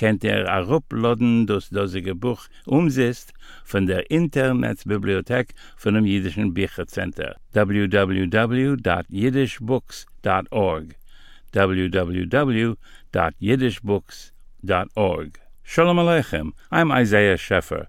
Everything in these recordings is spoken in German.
kennt er aruploden das dasige Buch umsetzt von der Internetbibliothek von dem jüdischen Büchercenter www.jiddishbooks.org www.jiddishbooks.org Shalom aleichem I'm Isaiah Scheffer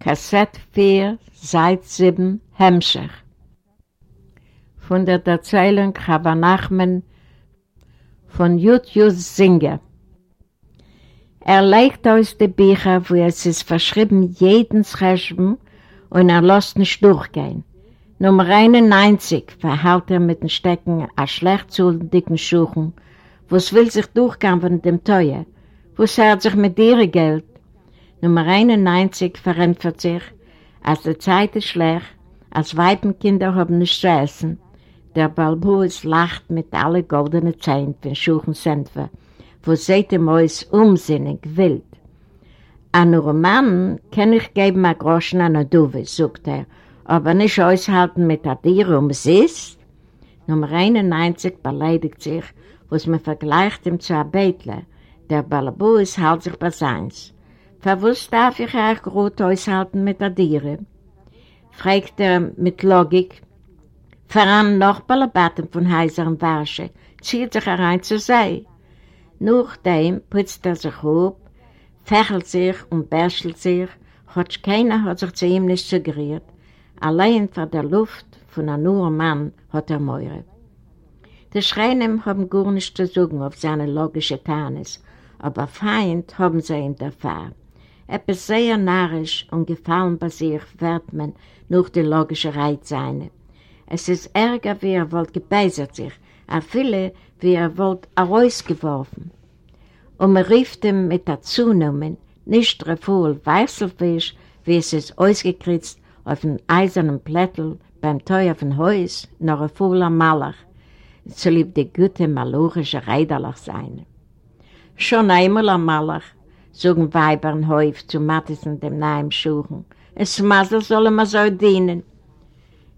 Kassett 4, Seit 7, Hemmscher. Von der Erzählung Chava Nachman von Jud Jus Singer. Er legt aus die Bücher, wo es ist verschrieben, jeden Schreiben und er lässt nicht durchgehen. Nummer 91 verhält er mit den Stecken a schlecht zu dicken Schuchen, wo es will sich durchgehen von dem Teuer, wo es hört sich mit ihrem Geld, Nummer 91 verändert sich, als die Zeit ist schlecht, als Weibenkinder haben nicht zu essen. Der Balbus lacht mit allen goldenen Zähnen von Schuchensentwer, wo seht ihr Mäus unsinnig, wild. An Roman kann ich geben ein Groschen an der Duwe, sagt er, aber nicht aushalten mit der Tiere um es ist. Nummer 91 beleidigt sich, was man vergleicht ihm zu einem Bettler. Der Balbus hält sich bei seins. Verwusst darf ich euch gut aushalten mit der Tiere? fragt er mit Logik. Voran noch Balabatten von heiseren Warsche, zieht sich herein zu sei. Nachdem putzt er sich auf, fächelt sich und bärschelt sich, hat keiner hat sich zu ihm nicht suggeriert. Allein vor der Luft von einem nur Mann hat er Meure. Die Schreinen haben gar nicht zu suchen auf seine logische Tarnis, aber Feind haben sie ihm erfahren. Etwas sehr narrisch und gefallen bei sich wird man durch die logische Reiz sein. Es ist ärger, wie er wollt gebeisert sich, a viele, wie er wollt herausgeworfen. Und man rief ihm mit der Zunahme nicht refuhl Weißelfisch, wie es ist ausgekritzt auf einem eisernen Plättel beim Teuer von Haus, noch ein fauler Malach, so lieb die gute malorische Reiderlach sein. Schon einmal ein Malach, sagen Weibern häufig zu Mattisen dem nahen Schuchen. Es Masel soll immer so dienen.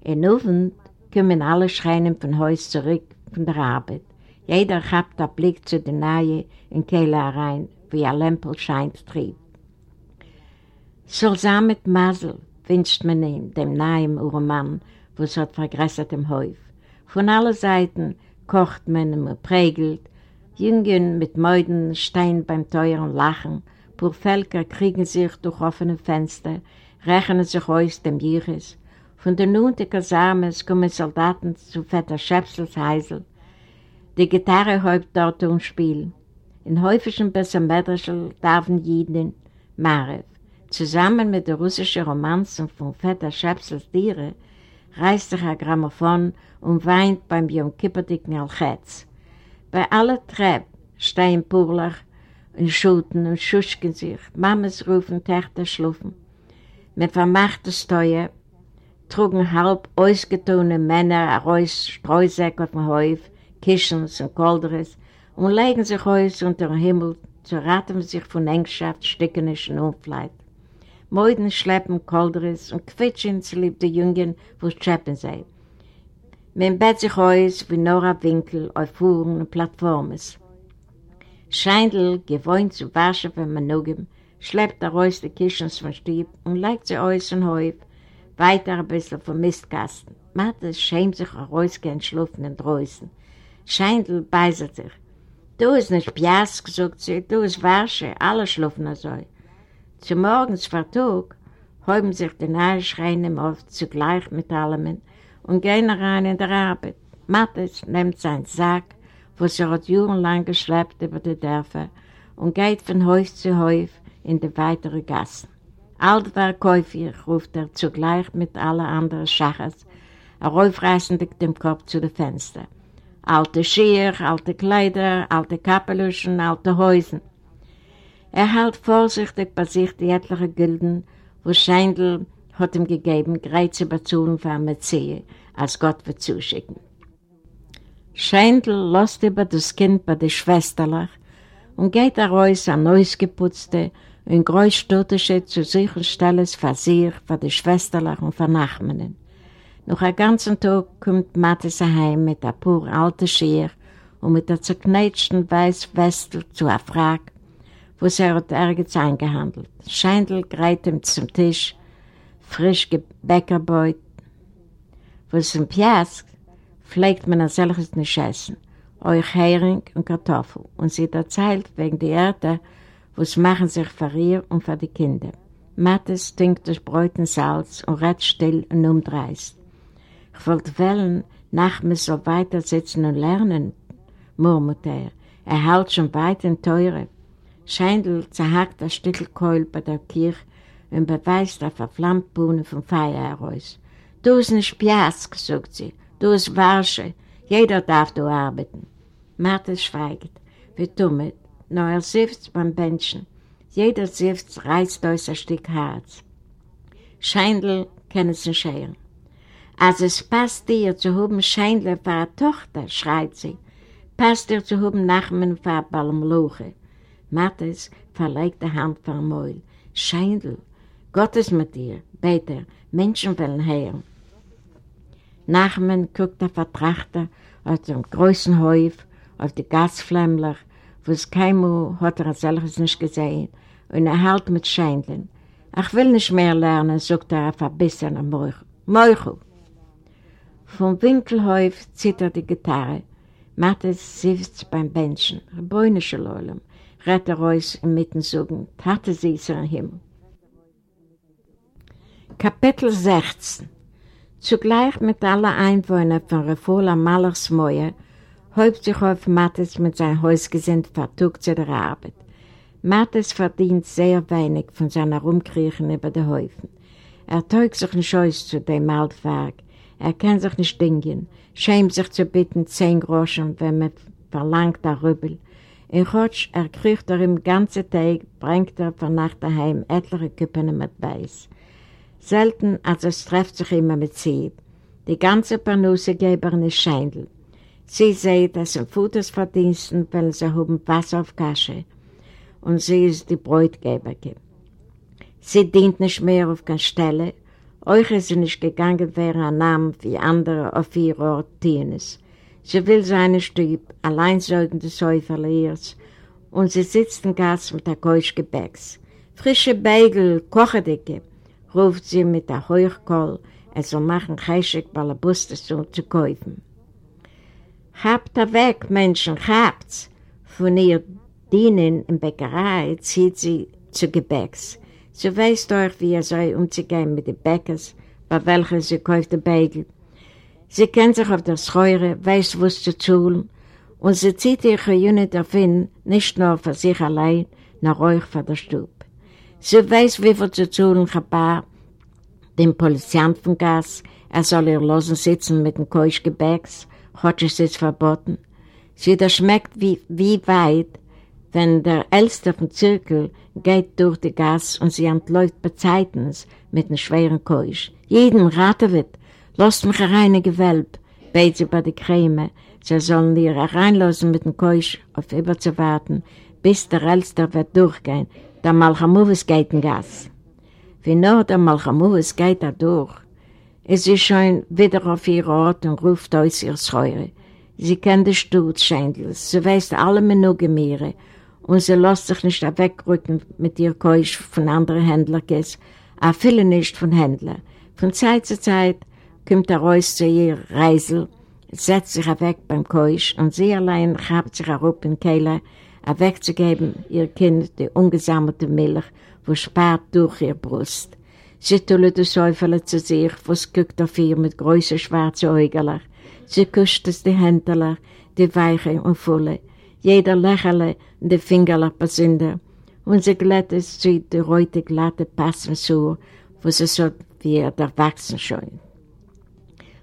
In Ofen kommen alle Schreinen von Haus zurück von der Arbeit. Jeder hat den Blick zu den Nahe in Kehle herein, wie ein Lämpel scheint trieb. Soll sein mit Masel, wünscht man ihm, dem nahen Urmann, wo es hat vergrößert im Häuf. Von allen Seiten kocht man ihm und prägelt, Jungen mit Mäuden stehen beim teuren Lachen, pur Völker kriegen sich durch offene Fenster, rechnen sich aus dem Jiris. Von der nun der Kasames kommen Soldaten zu Vetter Schäpsels Heisel. Die Gitarre häupt dort und spielt. In häufigen Bessermedrischel darfen jeden Marev. Zusammen mit der russischen Romanzen von Vetter Schäpsels Tiere reißt sich ein Grammophon und weint beim Yom Kippurdicken Alchetz. Bei allen Treppen stehen Purlach und Schulten und schuschken sich. Mames rufen, Töchter schlufen. Mit vermachten Steuer trugen halb ausgetone Männer Reus Streusäcke auf dem Häuf, Kischens und Kolderes und legen sich aus unter dem Himmel zu raten sich von Engschaft, Stickenischen Unfleit. Meuden schleppen Kolderes und quitschen zu lieb die Jungen, wo schleppen sie. Man bett sich aus wie Nora Winkel auf Fuhren und Plattformen. Scheindl, gewohnt zu waschen von Manugem, schleppt er aus die Kischens vom Stieb und legt sie aus und Häuf, weiter ein bisschen vom Mistkasten. Mathe schämt sich herausgehen, schlufen und draußen. Scheindl beißert sich. Du ist nicht Piask, sagt sie, du ist Warsche, alle schlufen so. Zu morgens Vertug häuben sich die nahe Schreine oft zugleich mit allem und gehen rein in der Arbeit. Mattes nimmt seinen Sack, wo sie hat jahrelang geschleppt über die Dörfer und geht von Haus zu Haus in die weitere Gassen. Alt war Käufer, ruft er zugleich mit allen anderen Schachers, er aufreißend dem Kopf zu den Fenstern. Alte Schier, alte Kleider, alte Kapeluschen, alte Häusen. Er hält vorsichtig bei sich die etlichen Gülden, wo Scheindl hat ihm gegeben, Greiz bezahlen für eine Metziehe, als Gott wird zuschicken. Scheindl lässt über das Kind bei der Schwesterlach und geht raus an neues geputzte und großstädtische zu sicheren Stellen für sich, für die Schwesterlach und für Nachmannen. Noch einen ganzen Tag kommt Mathis heim mit ein paar alten Schier und mit der zerknetschten weißen Westel zu einer Frage, wo sie hat ergens eingehandelt. Scheindl greift ihm zum Tisch, frisch gebäckerbeut. Wo es im Piask pflegt man ein solches nicht essen, euch Hering und Kartoffel. Und sie erzählt wegen der Erde, was machen sich für ihr und für die Kinder. Mattes trinkt das Brot und Salz und redet still und umdreist. Ich wollte wählen, nach mir so weiter sitzen und lernen, murmelt er. Er hält schon weit in Teure. Scheindl zerhackt das Stück Keul bei der Kirche und beweist auf eine Flammbuhne vom Feuer heraus. Du ist nicht Piask, sagt sie. Du ist Warsche. Jeder darf du arbeiten. Martha schweigt. Wir tun nur er sifft beim Menschen. Jeder Sift reißt aus ein Stück Herz. Scheindl es nicht scheren. Als es passt dir zu haben Scheindl für eine Tochter, schreit sie, passt dir zu haben Nachmen für eine Balmluche. Mattes verlegt die Hand vor Mäul. Scheindl, Gott ist mit dir, beter, Menschen wollen hören. Nachmen guckt der Vertrachter aus dem großen Häuf auf die Gasflämmler, wo es keinmal hat er solches nicht gesehen, und er hält mit Scheindlin. Ich will nicht mehr lernen, sagt er auf ein bisschen Meuchel. Meuchel! Vom Winkelhäuf zittert die Gitarre. Mattes sitzt beim Benchen. Rebäunische Lolem. Rett er aus im Mittensogen. Tate sie im Himmel. Kapitel 16 Zugleich mit allen Einwohnern von Refola Malersmäuer häupt sich auf Mattes mit seinem Hausgesind vertugt zu der Arbeit. Mattes verdient sehr wenig von seiner Rumkriechen über die Häufen. Er teugt sich nicht aus zu dem Altwerk. Er kann sich nicht dingen, schämt sich zu bitten zehn Groschen, wenn man verlangt der Rübel. In Rotsch, er kriegt er im ganzen Tag, bringt er von Nacht daheim etliche Küppen mit Weiß. Selten, als es trifft sich immer mit Sieb. Die ganze Panussegeberin ist Scheindl. Sie sieht es im Futtersverdiensten, weil sie haben Wasser auf Kasche. Und sie ist die Bräutgeberin. Sie dient nicht mehr auf keine Stelle, euch ist sie nicht gegangen wäre ein Name wie andere auf ihr Ort Tienes. Sie will seine Stüb, allein säugende Säuferle ihrs, und sie sitzt im Gas mit der Keuschgebäcks. Frische Beigel, Kochedicke, ruft sie mit der Heuchkoll, er soll machen Cheshik Balabustes zu, zu kaufen. Habt er weg, Menschen, habt's! Von ihr Dienen in Bäckerei zieht sie zu Gebäcks. Sie weiß doch, wie er soll umzugehen mit den Bäckers, bei welchen sie kauft den Beigel. Sie kennt sich auf der Schreure, weiß, was zu tun, und sie zieht ihre Jüne davon, nicht nur für sich allein, nach euch für der Stube. Sie weiß, wie viel zu tun hat, dem Poliziant von Gas, er soll ihr losen sitzen mit dem Keuschgebäcks, hat es jetzt verboten. Sie das schmeckt wie, wie weit, wenn der Älster vom Zirkel geht durch die Gas und sie entläuft Bezeitens mit einem schweren Keusch. Jeden wird, lasst mich rein in Gewölb, beit sie bei der Creme. Sie sollen ihr reinlassen mit dem Keusch auf überzuwarten, bis der Älster wird durchgehen. Der Malchamuvis geht in Gas. Wie nur der Malchamuvis geht da durch, ist sie schon wieder auf ihr Ort und ruft aus ihr Schreure. Sie kennt den Sturz sie weiß alle Minuten und sie lässt sich nicht wegrücken mit ihr Keusch von anderen Händlern, auch viele nicht von Händlern. Von Zeit zu Zeit kommt er raus zu ihr Reisel, setzt sich weg beim Keusch und sie allein habt sich herup in Kehle, wegzugeben ihr Kind die ungesammelte Milch, wo spart durch ihr Brust. Sie tullet die Säufele zu sich, was guckt auf ihr mit großen schwarzen Augen. Sie kuscht es die Hände, die weiche und volle. Jeder lächele die Finger besinde. Und sie glättet sie die rote glatte Passen so, wo sie so wie er erwachsen schon.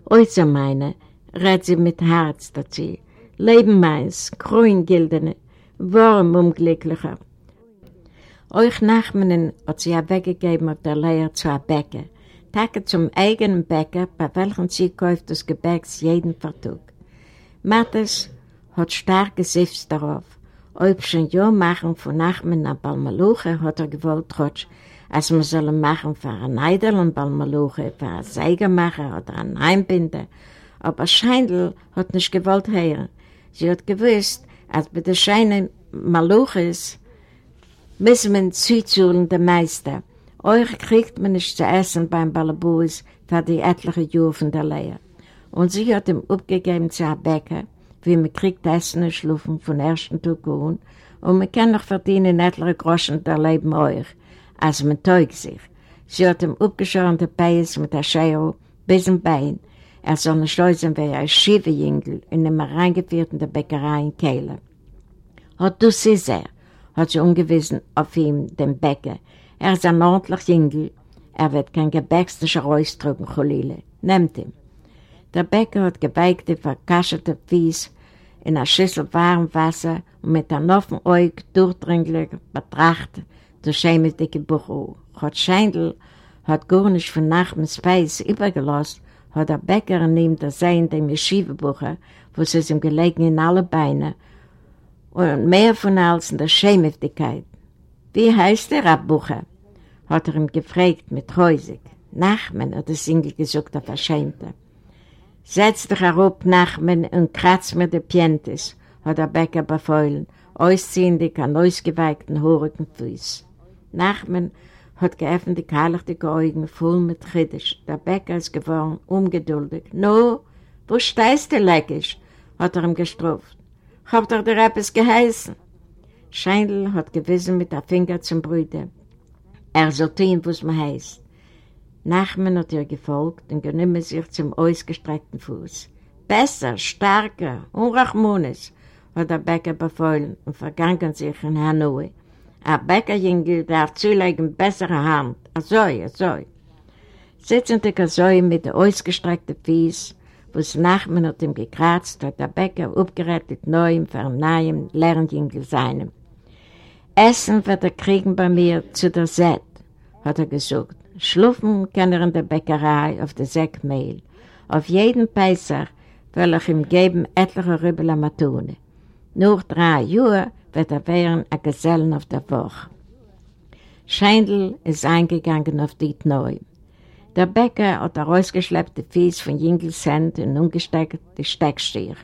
Äußer meine, rät sie mit Herz dazu. Leben meins, grün gildene, warm unglücklicher. Euch Nachmannen hat sie ja weggegeben auf der Leier zu einem Bäcker. Tage zum eigenen Bäcker, bei welchem sie kauft das Gebäcks jeden Vertug. Mattes hat stark gesifft darauf. Ob schon ja machen von Nachmen nach Balmaluche, hat er gewollt trotz, als man soll machen für ein Eidel und Balmaluche, für ein Seigermacher oder ein Heimbinder. Aber Scheindl hat nicht gewollt hören. Sie hat gewusst, als bei der Scheine Maluches müssen wir zuzuhlen der Meister. Euch kriegt man nicht zu essen beim Balabuis für die etliche Jahre von der Lehre. Und sie hat ihm abgegeben zu einem Bäcker, wie man kriegt Essen und Schlufen von ersten Tag an, und man kann noch verdienen etliche Groschen der Leben euch, als man teugt sich. Sie hat ihm abgeschoren der Peis mit der Schere bis zum Bein, er soll nicht schleusen wie ein Schiefejüngel in dem reingeführt in der Bäckerei in Kehle. Hat du sie sehr, hat sie ungewissen auf ihm, den Bäcker. Er ist ein ordentlicher Jüngel, er wird kein gebäckstischer Reus drücken, Cholile. Nehmt ihn. Der Bäcker hat gebeigte, verkascherte Fies in einer Schüssel warm Wasser und mit einem offenen Auge durchdringlich betrachtet das schämige Buch. Gott Scheindl hat gar nicht von Nachmittag Speis übergelassen, hat der Bäcker neben der Sein dem Yeshiva-Bucher, wo es ihm gelegen in alle Beine, und mehr von als in der Schämhaftigkeit. Wie heißt der Abbucher? hat er ihm gefragt mit Häusig. Nachmen, hat der Singel gesagt, der Verschämte. Setz dich herab, Nachmen, und kratz mir die Pientes, hat der Bäcker befeuillen, ausziehend an ausgeweigten, horigen Fuß. Nachmen hat geöffnet die kahlachtige Augen voll mit Chiddisch. Der Bäcker ist geworden, ungeduldig. No, wo stehst du, Leckisch? hat er ihm gestruft. Hab doch dir etwas geheißen. Scheindl hat gewissen mit der Finger zum Brüder. Er soll tun, was man heißt. Nachmen hat ihr gefolgt und genommen sich zum ausgestreckten Fuß. Besser, stärker, unrachmones, hat der Bäcker befohlen und vergangen sich in Hanoi. Ein Bäckerjüngel darf zulegen bessere Hand. Azoi, azoi. Sitzend der Azoi mit den ausgestreckten Fies, wo es Nachmen hat ihm gekratzt, hat der Bäcker aufgerettet neu für einen neuen Lernjüngel seinem. Essen wird er kriegen bei mir zu der Set, hat er gesagt. Schlufen kann er in der Bäckerei auf der Säckmehl. Auf jeden Peisach will ich ihm geben etliche Rübel am Matune. Nach drei Jahren wird er werden ein Gesellen auf der Woche. Scheindl ist eingegangen auf die Neu. Der Bäcker hat er ausgeschleppte Fies von Jingels Hand und umgesteckt die Steckstier.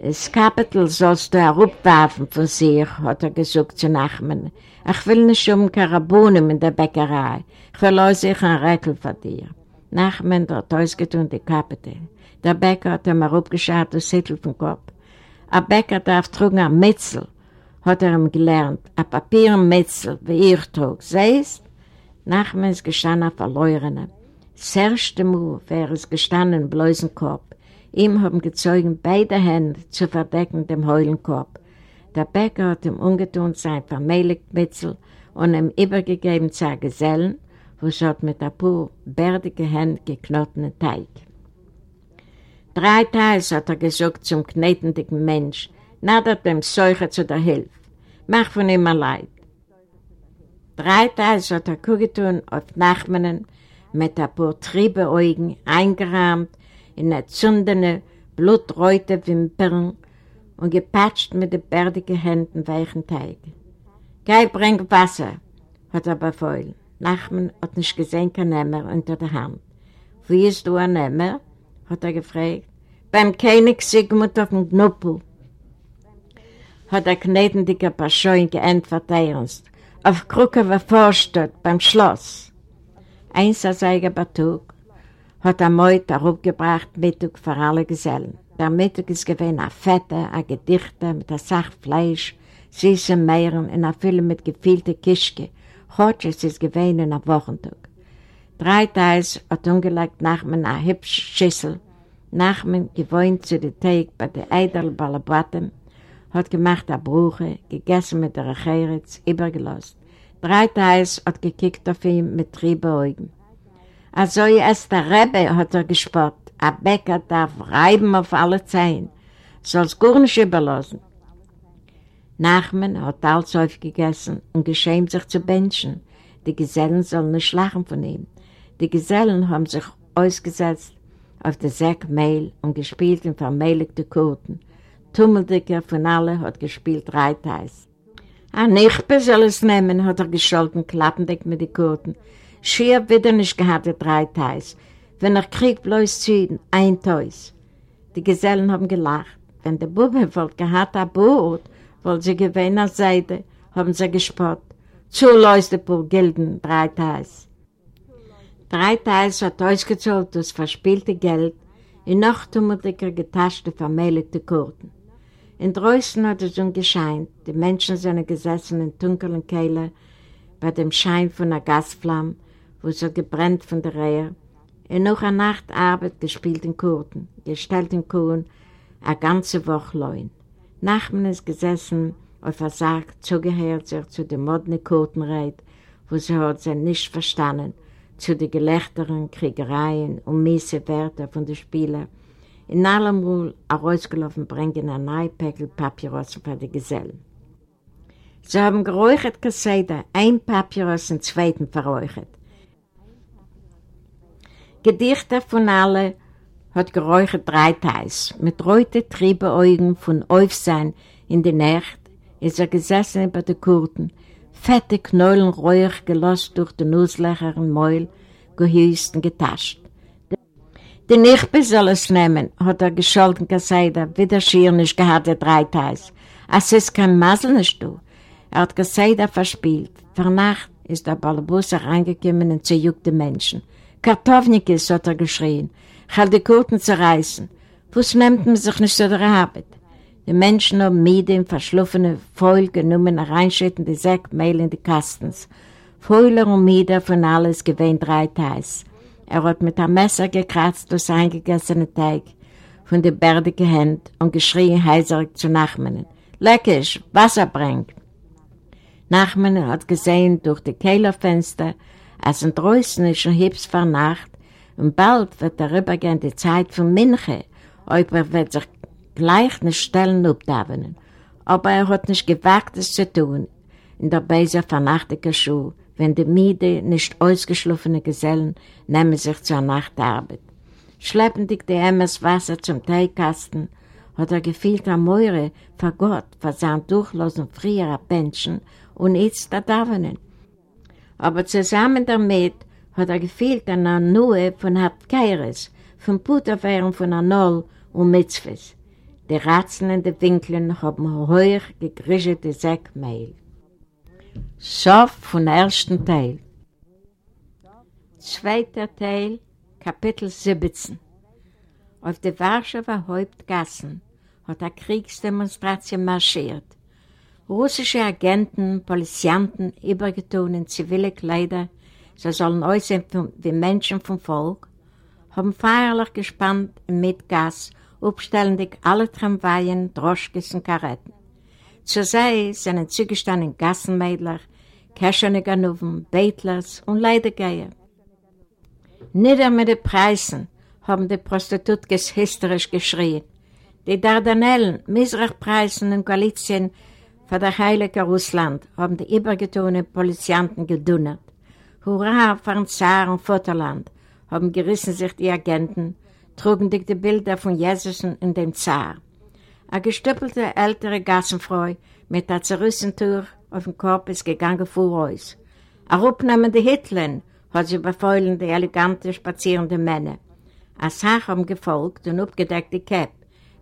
Das Kapitel sollst du herabwerfen von sich, hat er gesagt zu Nachmen. Ich will nicht um Karabunen in der Bäckerei. Ich auch sich ein Räckel von dir. Nachmen hat ausgetun die Kapitel. Der Bäcker hat ihm herabgeschaut das Hittel vom Kopf. Ein Bäcker darf trugen ein Metzel, hat er ihm gelernt. Ein Papiermetzel, wie ich trug. Siehst? Nachmen ist gestanden verlorene. Das erste Mal wäre es gestanden im bläusen Korb. Ihm haben gezeugen beide Hände zu verdecken dem Heulenkorb. Der Bäcker hat ihm ungetun sein Vermähligtmitzel und ihm übergegeben zu Gesellen, wo es hat mit ein paar bärdige Hände geknotenen Teig. Drei Teils hat er gesagt zum knetendigen Mensch, nadert dem Seucher zu der Hilfe. Mach von ihm leid. Drei Teils hat er kugetun auf Nachmannen mit ein paar Triebeaugen eingerahmt in erzündene, blutreute Wimpern und gepatscht mit den bärdigen Händen weichen Teig. Geh, bring Wasser, hat er befohlen. Nachman hat nicht gesehen, kein Nämmer unter der Hand. Wie ist du ein Nämmer? hat er gefragt. Beim König Sigmund auf dem Knuppel. Hat der knetendiger Paschoin geantwortet ernst. Auf Krucke war Vorstadt, beim Schloss. Eins als eiger Batug hat er Meut gebracht Mittag für alle Gesellen. Der Mittag ist gewesen ein Fetter, ein Gedichter mit einer Sache Fleisch, süße Meeren und ein Fülle mit gefühlten Kischke. Heute ist es gewesen ein Wochentag. Drei Tage hat ungelegt Nachmen eine hübsche Schüssel. Nachmen gewohnt zu der Teig bei der Eidel Balabatem, hat gemacht eine Brüche, gegessen mit der Recheritz, übergelost. Drei Tage hat gekickt auf ihn mit triebe Augen. Also erst der Rebbe hat er gespott, ein Bäcker darf reiben auf alle Zehen, soll es gar nicht überlassen. Nachmen hat alles aufgegessen und geschämt sich zu Menschen. Die Gesellen sollen nicht lachen von ihm. Die Gesellen haben sich ausgesetzt auf den Sack Mehl und gespielt in vermehligte Kurten. Tummeldicker von allen hat gespielt Reiteis. Ein Nichtbe soll es nehmen, hat er gescholten, klappendig mit den Kurten. Schier wird er nicht gehabt, der Reiteis. Wenn er kriegt, bloß zu ein Teus. Die Gesellen haben gelacht. Wenn der Bube wollte gehabt, ein Boot, weil sie gewähnt als Seite, haben sie gespott. Zu leuchte pur Gilden, drei Teils hat ausgezahlt das verspielte Geld in noch tummeliger getaschte vermählte Kurten. In Drößen hat es schon gescheint, die Menschen sind gesessen in dunklen Kehle bei dem Schein von einer Gasflamme, wo sie gebrennt von der Rehe, in noch eine Nacht Arbeit gespielt in Kurten, gestellt in Kuhn, eine ganze Woche leun. Nachmen ist gesessen auf der Sarg zugehört sich zu dem modernen Kurtenreit, wo sie hat sie nicht verstanden, zu den Gelächteren, Kriegereien und miese Werte von den Spielern. In allem wohl herausgelaufen bringen ein Neupäckl Papyrus für die Gesellen. Sie haben geräuchert Kassette, ein Papyrus und zweiten verräuchert. Gedichte von allen hat geräuchert drei Teils, mit reute Triebeaugen von Aufsein in der Nacht, ist er gesessen über den Kurten, fette Knollen räuch gelost durch den Nusslöcher und Mäul, gehüßt und getascht. Die Nichtbe soll es nehmen, hat er gescholten gesagt, wie der Schier nicht gehabt, der drei Teils. Es ist kein Masel nicht du. Er hat gesagt, verspielt. Vor Nacht ist der Balabus reingekommen und zerjuckt die Menschen. Kartofnikis, hat er geschrien, will die Kurten zerreißen. Was nimmt man sich nicht so der Arbeit? Die Menschen haben verschlufene Feul genommen, reinschütten die Säck, Mehl in die Kastens. Feuler und Miede von alles gewähnt drei Teils. Er hat mit einem Messer gekratzt durch eingegessene Teig von der bärdigen Hände und geschrien heiserig zu Nachmannen. Leckisch, Wasser bringt. Nachmannen hat gesehen durch die Kehlerfenster, als ein draußen ist schon hübsch vor Nacht und bald wird darüber gehen die Zeit von Minche, ob er wird sich gleich nicht stellen abdavenen. Aber er hat nicht gewagt, es zu tun, in der Beise vernachtigen Schuhe, wenn die Miede nicht ausgeschlafene Gesellen nehmen sich zur Nachtarbeit. Schleppendig die Emmers Wasser zum Teigkasten, hat er gefühlt am Meure vor Gott, vor seinen durchlosen früheren Menschen und jetzt da Davenen. Aber zusammen damit hat er gefühlt an der Nuhe von Hartkeires, von Putterfehren von Anol und Mitzvahs. Die Ratzen in den Winkeln haben heuer gegrischelte Säckmehl. Sof von ersten Teil. Zweiter Teil, Kapitel 17. Auf der Warschauer Hauptgassen hat eine Kriegsdemonstration marschiert. Russische Agenten, Polizianten, übergetun in zivile Kleider, sie sollen aussehen wie Menschen vom Volk, haben feierlich gespannt im Mitgas, aufstellendig alle Tramwaien, Droschkes und Karetten. Zur Seite sind zugestanden Gassenmädler, Käscherne Ganuven, Betlers und Leidegeher. Nieder mit den Preisen, haben die Prostitutkes hysterisch geschrien. Die Dardanellen, Misrachpreisen in Galizien für der Heilige Russland haben die übergetone Polizianten gedunnert. Hurra für den Zar und Vaterland, haben gerissen sich die Agenten, trugen die Bilder von Jesus in dem Zar. Eine gestüppelte ältere Gassenfrau mit der Zerrissentuch auf dem Kopf ist gegangen vor uns. Eine rupnehmende Hitlerin hat sie befeuillen die elegante, spazierende Männer. Eine Sache haben gefolgt und abgedeckte Käpp.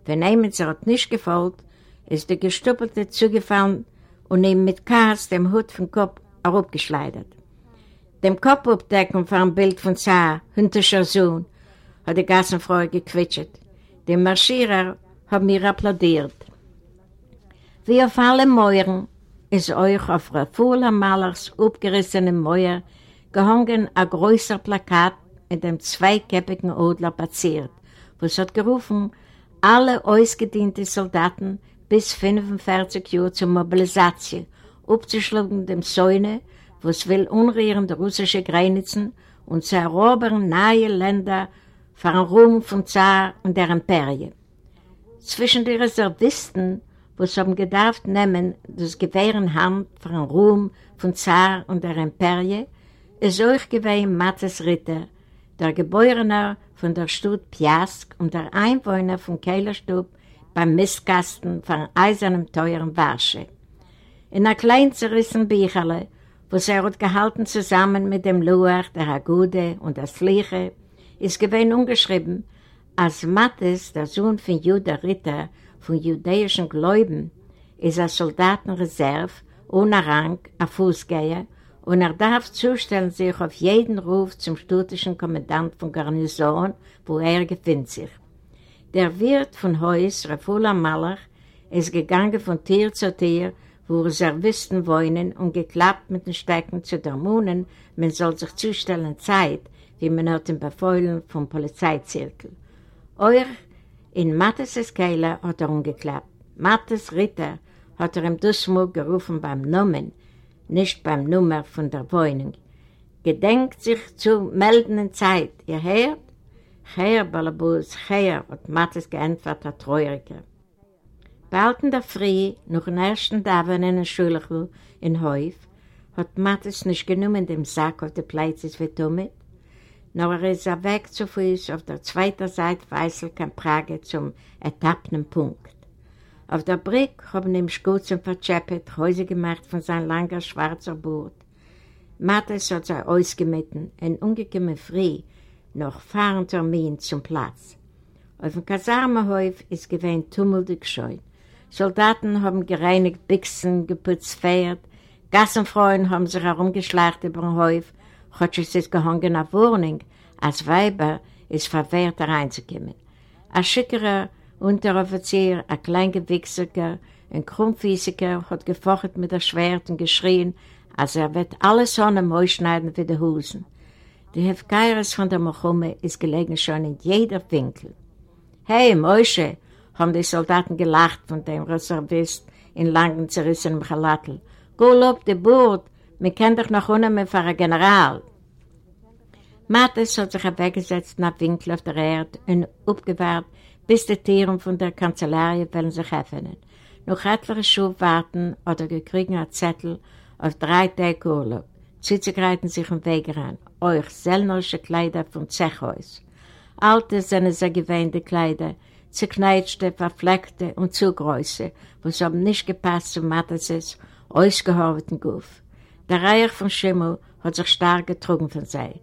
Wenn jemand sie hat nicht gefolgt, ist der gestuppelte zugefallen und ihm mit Kars dem Hut vom Kopf herabgeschleudert. Dem Kopfabdeckung von einem Bild von Zar, hündischer Sohn, hat die Gassenfrau gequitscht. Die Marschierer haben mir applaudiert. Wie auf alle Mäuren ist euch auf Rafula Malers abgerissene Mäuer gehangen ein größer Plakat mit dem zweikäppigen Adler platziert, was hat gerufen, alle ausgediente Soldaten bis 45 Jahre zur Mobilisation, aufzuschlagen dem Säune, was will unrührende russische Grenzen und zu erobern nahe Länder für den Ruhm vom Zar und der Imperie. Zwischen den Reservisten, was haben gedarft nehmen, das Gewehr in Hand für Ruhm vom Zar und der Imperie, ist euch gewesen Mattes Ritter, der Geborener von der Stadt Piask und der Einwohner von Keilerstub beim Mistkasten von eisernem teuren Warsche. In einer klein zerrissen Bücherle, wo er hat gehalten zusammen mit dem Luach, der Hagude und der Fliege, ist gewesen ungeschrieben, als Mattes, der Sohn von Juda Ritter, von jüdischen Gläuben, ist ein Soldatenreserve, ohne Rang, ein Fußgeher, und er darf zustellen sich auf jeden Ruf zum studischen Kommandant von Garnison, wo er befindet sich. Der Wirt von Heus, Rafula Malach, ist gegangen von Tier zu Tier, wo Reservisten wohnen und geklappt mit den Stecken zu der man soll sich zustellen Zeit, wie man hat den Befehlen vom Polizeizirkel. Euer in Mattes' Keller hat er umgeklappt. Mattes Ritter hat er im Dussmug gerufen beim Namen, nicht beim Nummer von der Wohnung. Gedenkt sich zu meldenden Zeit, ihr hört? Herr Balabus, Herr, hat Mattes geantwortet, Treuriger. Bald in der Früh, noch den ersten Daven in der Schule in Häuf, hat Mattes nicht genommen dem Sack auf der Pleitzes wie Tomit, nur er ist er weg zu Fuß auf der zweiten Seite Weißel kein Prage zum etappenen Punkt. Auf der Brick haben ihm Schutz und Verzeppet Häuser gemacht von seinem langen schwarzer Boot. Mattes hat sich ausgemitten, ein ungekommen Früh, noch fahren Termin zum Platz. Auf dem Kasarmenhof ist gewähnt tummeltig scheu. Soldaten haben gereinigt Bixen, geputzt Pferd, Gassenfrauen haben sich herumgeschlacht über den Häuf, hat es ist gehangen auf Wohnung, als Weiber ist verwehrt reinzukommen. Ein schickerer Unteroffizier, ein kleingewichsiger, ein Krummfiesiger hat gefocht mit der Schwert und geschrien, als er wird alles Sonne schneiden für die Hosen. Die Hefgeiris von der Mochumme ist gelegen schon in jeder Winkel. Hey, Moshe, haben die Soldaten gelacht von dem Reservist in langen zerrissenem Chalattel. Go lob de Boot, wir kennen doch noch unten für ein General. Mattes hat sich weggesetzt nach Winkel auf der Erde und aufgewahrt, bis die Tiere von der Kanzlei wollen sich öffnen. Noch etliche Schuhe warten oder gekriegen ein Zettel auf drei Tage Urlaub. Zitzig reiten sich im Weg ran. Euch sellnerische Kleider vom Zechhaus. Alte sind sehr gewähnte Kleider, zerkneitschte, verfleckte und zu große, was haben nicht gepasst zu Matthias ausgehorten Guff. Der Reich von Schimmel hat sich stark getrunken von sei.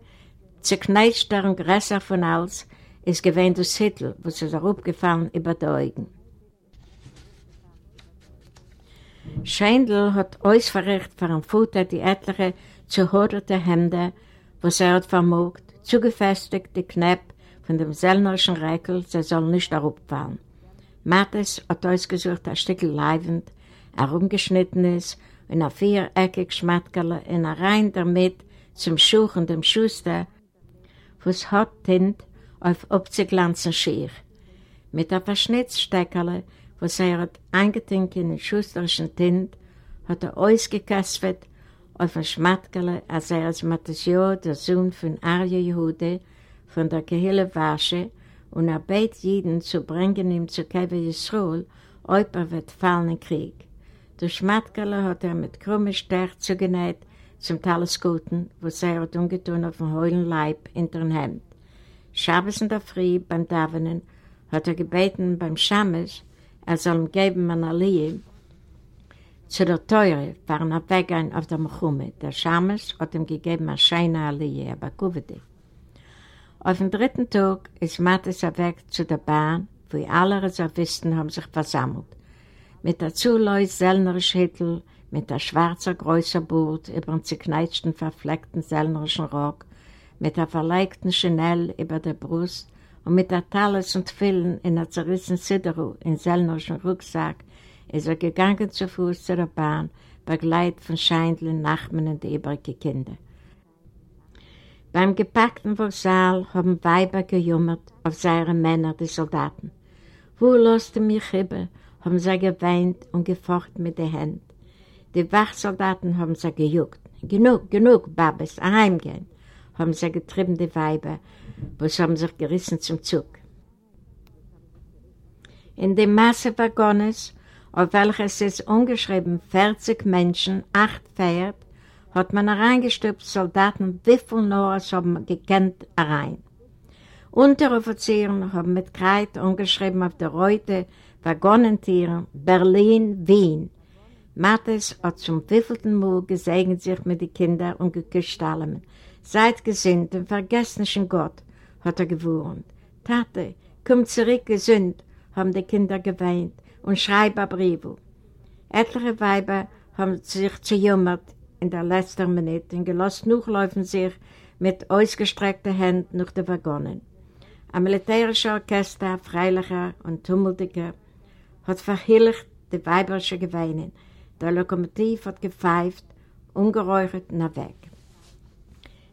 Zerkneitschter und größer von alles ist gewähnt das Hittel, was ist auch aufgefallen über die Augen. Scheindl hat ausverricht für ein Futter die etliche zuhorderte Hemde, was er hat vermogt, zugefestigt die Knepp von dem sellnerischen Reikel, sie soll nicht darauf fallen. Mattes hat ausgesucht ein Stück leibend, herumgeschnittenes und ein viereckig Schmatkerle in einer Reihe damit zum Schuch und dem Schuster, was hat Tint auf abzuglanzen Schier. Mit einem Verschnittsteckerle, was er hat eingetinkt in den schusterischen Tint, hat er ausgekastet auf ein Schmatkerle, als er als Matthäus, der Sohn von Arje Jehude, von der Kehille Wasche und er bet jeden zu bringen ihm zu Keve Yisroel, ob er wird fallen im Krieg. Der Schmatkerle hat er mit krummen Stärk zugenäht zum Taleskuten, wo er hat ungetun auf dem heulen Leib hinter dem Hemd. Schabes in der Früh beim Davenen hat er gebeten beim Schammes, er soll ihm geben an Aliyah, zu der Teure waren er weggegangen auf der Mechume. Der Schammes hat ihm gegeben eine scheine Aliyah, aber Kuvede. Auf dem dritten Tag ist Mattes weg zu der Bahn, wo alle Reservisten haben sich versammelt. Mit der Zuleu sellnerisch Hittel, mit der schwarzen größer über den zerkneitschten, verfleckten sellnerischen Rock, mit der verlegten Chanel über der Brust und mit der Talis und Villen in der zerrissenen Sideru in sellnerischen Rucksack ist er gegangen zu Fuß zu der Bahn, begleitet von Scheindlen, Nachmen und übrigen Kindern. Beim gepackten Saal haben Weiber gejummert auf seine Männer, die Soldaten. Wo lasst du mich über? Haben sie geweint und gefocht mit den Händen. Die Wachsoldaten haben sie gejuckt. Genug, genug, Babes, heimgehen, haben sie getrieben, die Weiber, was haben sich gerissen zum Zug. In dem Masse Waggons, auf welches es ungeschrieben 40 Menschen, acht Pferd, hat man reingestülpt Soldaten, wie viel nur es haben gekannt rein. Unteroffizieren haben mit Kreid umgeschrieben auf der Reute Waggonentieren Berlin, Wien. Mattes hat zum wievielten Mal gesegnet sich mit den Kindern und geküsst allem. Seid gesinnt und vergesst nicht Gott, hat er gewohnt. Tate, komm zurück gesund, haben die Kinder geweint und schreiben Briefe. Etliche Weiber haben sich zujummert in der letzten Minute und gelassen nachlaufen sich mit ausgestreckten Händen nach den Waggonen. Ein militärisches Orchester, freilicher und tumultiger, hat verhilligt die weiberische Geweinen. Der Lokomotiv hat gepfeift, ungeräuchert nach weg.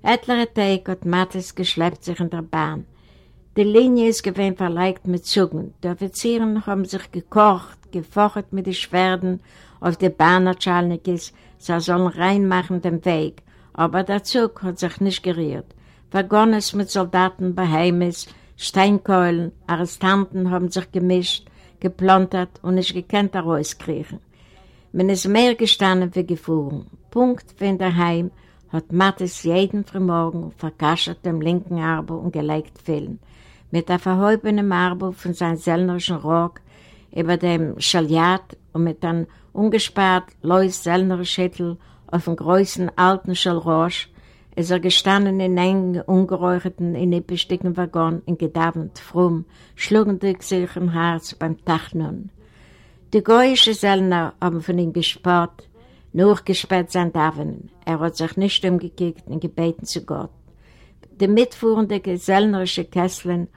Etliche Tage hat Mathis geschleppt sich in der Bahn. Die Linie ist gewesen verleicht mit Zügen. Die Offizieren haben sich gekocht, gefocht mit den Schwerden auf die Bahnerschalnikis, sie sollen reinmachen den Weg. Aber der Zug hat sich nicht gerührt. Waggons mit Soldaten bei Heimes, Steinkeulen, Arrestanten haben sich gemischt, geplantet und nicht gekannt herauskriegen. Man ist mehr gestanden wie gefahren. Punkt von daheim hat Mattes jeden Frühmorgen verkaschert dem linken Arbe und gelegt Füllen. Mit der verhäubenen Arbe von seinem sellnerischen Rock über dem Schaljat und mit einem ungespart Leus Sellner Schädel auf dem großen alten Schalrosch ist er gestanden in engen, ungeräucherten, in bestickten Waggon in gedavend, frum, schlugen sich im Herz beim Tachnon. Die goyische Sellner haben von ihm gespart, nur gesperrt sein Davenen. Er hat sich nicht umgekickt und gebeten zu Gott. Die mitfuhrenden sellnerische Kesseln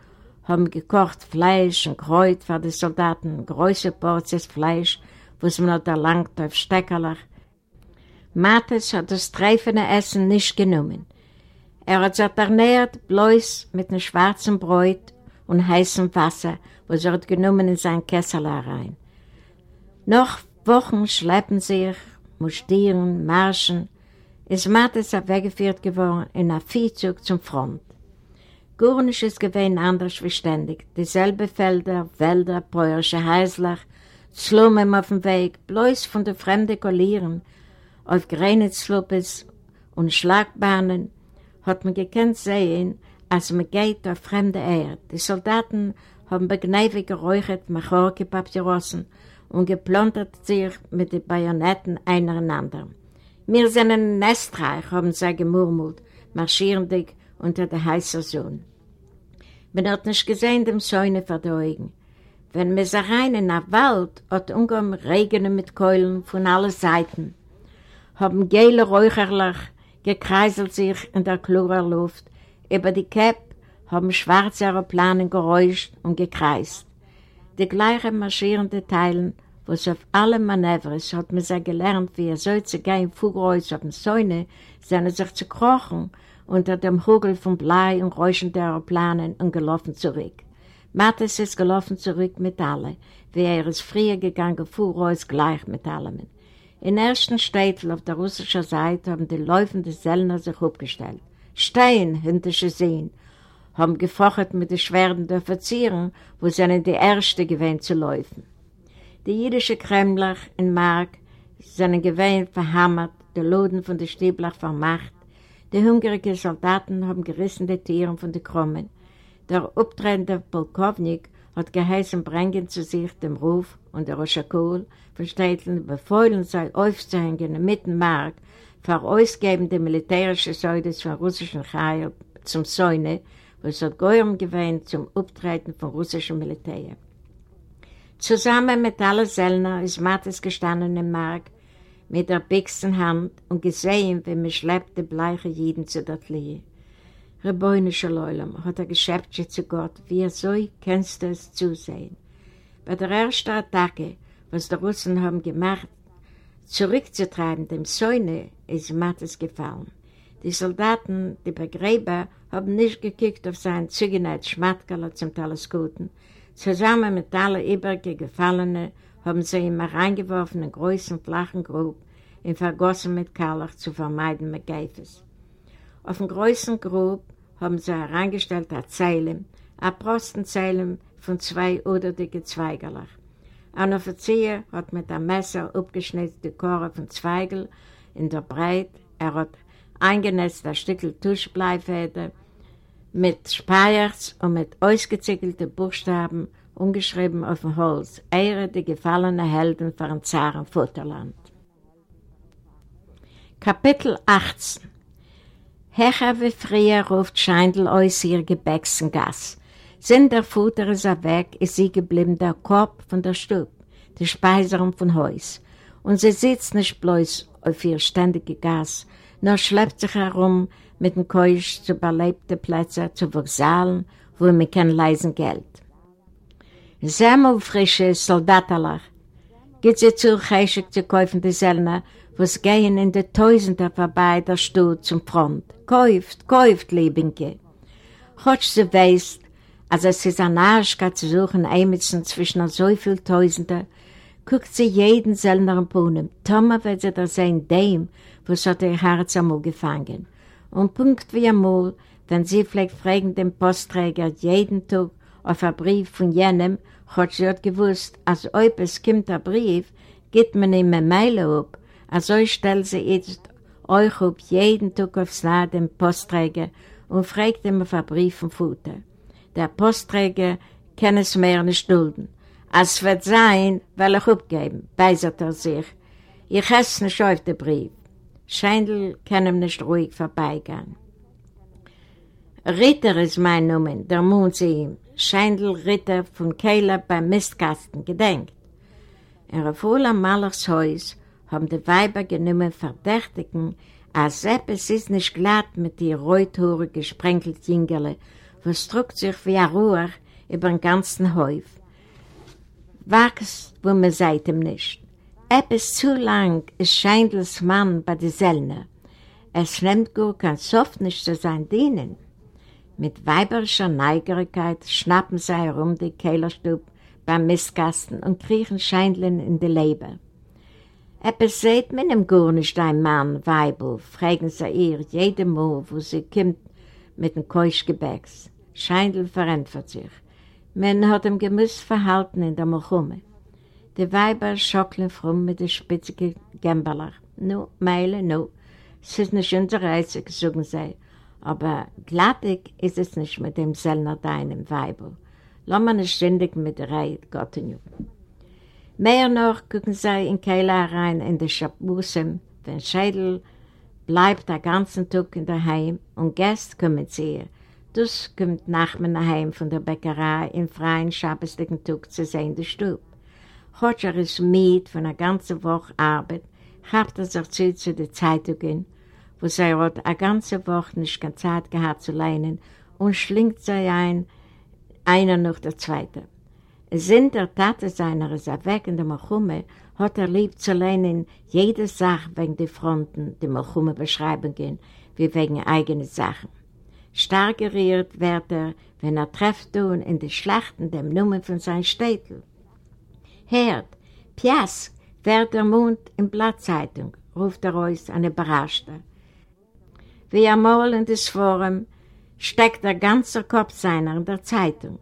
haben gekocht Fleisch und Kräut für die Soldaten, große Portions Fleisch, was man hat erlangt auf Steckerlach. Mathis hat das treifende Essen nicht genommen. Er hat sich ernährt bloß mit einem schwarzen Brot und heißem Wasser, was er hat genommen in sein Kessel rein. Noch Wochen schleppen sich, mustieren, marschen, ist Mathis weggeführt geworden in einer Viehzug zum Front. Gurnisch ist gewesen anders wie ständig. Dieselbe Felder, Wälder, bäuerische Heislach, Slummen auf dem Weg, bloß von den fremden Kollieren, auf Grenitzluppes und Schlagbahnen, hat man gekannt sehen, als man geht auf fremde Erde. Die Soldaten haben begneidig geräuchert Machorke-Papierossen und geplontert sich mit den Bajonetten eineinander. Wir sind ein Nestreich, haben sie gemurmelt, marschierendig unter der heißen Sonne. Man hat nicht gesehen, dem Säune verdeugen. Wenn wir sich rein in den Wald, hat umgegangen Regen mit Keulen von allen Seiten, haben gelbe Räucherlach gekreiselt sich in der kluren Luft. Über die Käpp haben schwarze Aeroplanen geräuscht und gekreist. Die gleichen marschierenden Teilen, was auf alle Manövers hat man sie gelernt, wie er soll zu gehen, Fugeräus auf dem Säune, sind sich zu krochen unter dem Hügel von Blei und Räuschen der Aeroplanen und gelaufen zurück. Mattes ist gelaufen zurück mit allen, wie er ist früher gegangen, Fugeräus gleich mit allem. In ersten Städten auf der russischen Seite haben die läufenden Sellner sich aufgestellt. Stein hinter sie sehen, haben gefochert mit den Schwerden der Offizieren, wo sie die Erste gewähnt zu laufen. Die jüdische Kremler in Mark sind gewähnt verhammert, die Loden von der Stieblach vermacht, die hungrigen Soldaten haben gerissen die Tiere von den Krummen. Der abtretende Polkownik hat geheißen, bringen zu sich den Ruf und der Roschakol von Städten befeuillen sei aufzuhängen mitten Mark für ausgebende militärische Säudes von russischen Chai zum Säune, was hat Goyim gewähnt zum Auftreten von russischem Militär. Zusammen mit allen Sellner ist Mattes gestanden im Mark mit der bigsten Hand und gesehen, wie man schleppt die bleiche Jiden zu der Tlie. Rebäunischer Leulam hat er geschäft zu Gott, wie er soll, kannst du es zusehen. Bei der ersten Attacke, was die Russen haben gemacht, zurückzutreiben dem Säune, ist Mattes gefallen. Die Soldaten, die Begräber, haben nicht gekickt auf sein Zügenheit Schmatkerler zum Teleskoten. Zusammen mit allen übrigen Gefallenen haben sie ihm reingeworfen in großen, flachen Grub, ihn vergossen mit Karlach zu vermeiden mit Geifes. Auf dem größten Grub haben sie hereingestellt ein Zeilen, ein Prostenzeilen von zwei oder dicke Zweigerlach. Ein Offizier hat mit einem Messer abgeschnitten die Korre von Zweigel in der Breit. Er hat eingenetzt ein Stückchen Tuschbleifeder mit Speiers und mit ausgezickelten Buchstaben umgeschrieben auf dem Holz. Ehre die gefallenen Helden ein Zaren Futterland. Kapitel 18 Hecher wie früher ruft Scheindl aus ihr Gebäcksengass. Sind der Futter ist er weg, ist sie geblieben der Korb von der Stub, die Speiserin von Haus. Und sie sitzt nicht bloß auf ihr ständige Gas, nur schleppt sich herum mit dem Keusch zu belebten Plätzen, zu Vokzalen, wo man kein leisen Geld. Semmelfrische Soldatenlach. Geht sie zu Cheshik zu kaufen die Selner, was gehen in die Tausender vorbei der Stuhl zum Front. Kauft, kauft, Liebinke. Hotsch sie weiß, als es ist ein Arschka zu suchen, einmitzen zwischen so viel Tausender, guckt sie jeden Selner im Brunnen. Thomas wird sie da sehen, dem, was hat ihr Herz einmal gefangen. Und Punkt wie einmal, wenn sie vielleicht fragen den Postträger jeden Tag auf einen Brief von jenem, hat sie hat gewusst, als ob es kommt ein Brief, geht man ihm eine Meile ab. Also stellt sie jetzt euch auf jeden Tag aufs Nahe den Postträger und fragt ihm auf einen Brief vom Futter. Der Postträger kann es mehr nicht dulden. Es wird sein, weil ich abgeben, weisert er sich. Ich esse nicht auf den Brief. Scheindl kann ihm nicht ruhig vorbeigehen. Ritter ist mein Name, der Mond sie ihm. Scheindl Ritter von Keiler beim Mistkasten gedenkt. In Refola Malers Haus haben die Weiber genommen Verdächtigen, als es ist nicht glatt mit die reuthore gesprenkelt Jüngerle, was drückt sich wie ein Ruhr über den ganzen Häuf. Wachs, wo man seit ihm nicht. Etwas zu lang ist Scheindels Mann bei der Sellner. Es nimmt gut kein Soft nicht zu sein dienen. Mit weiberischer Neigerigkeit schnappen sie herum die Kehlerstub beim Mistkasten und kriechen Scheindlen in die Leber. Etwas seht man im gar nicht ein Mann, Weibel, fragen sie ihr jedem Mal, wo sie kommt mit dem Keuschgebäcks. Scheindl verantwortet sich. Man hat ihm gemusst verhalten in der Mochumme. Die Weiber schocklen frum mit den spitzigen Gemberlach. Nu, Meile, nu. Es ist nicht unsere Reise, sagen sie. Aber glattig ist es nicht mit dem Sellner deinem Weiber. Lass man nicht ständig mit der Reihe Gotten Mehr noch gucken sie in Keila rein in die Schabusem, wenn Schädel bleibt den ganzen Tag in der Heim und Gäste kommen zu ihr. Das kommt nach mir heim von der Bäckerei im freien schabestigen Tag zu sehen, der Stub. Hotscher ist mit von einer ganzen Woche Arbeit, habt er sich zu zu den Zeitungen, wo sie hat eine ganze Woche nicht keine Zeit gehabt zu leinen und schlingt sie ein, einer nach der Zweite. Sind der Tate seiner ist er hat er lieb zu lernen, jede Sache wegen der Fronten, die Machumme beschreiben gehen, wie wegen eigenen Sachen. Stark geriert wird er, wenn er trefft tun in die Schlachten dem Nummern von seinem Städtel. Hört, Pias, wer der Mond in Blattzeitung, ruft er aus eine Überraschte. Wie einmal in das Forum steckt der ganze Kopf seiner in der Zeitung.